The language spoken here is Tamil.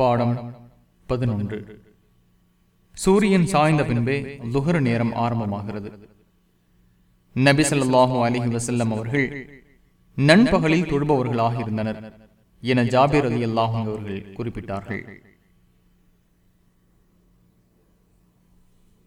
பாடம் பதினொன்று. சூரியன் சாய்ந்த பின்பே லுகர் நேரம் ஆரம்பமாகிறது. நபி ஸல்லல்லாஹு அலைஹி அவர்கள் நண்பகலில் தொழுபவர்களாக இருந்தனர் என ஜாபீர் அலி அல்லாஹும் அவர்கள் குறிப்பிட்டார்கள்.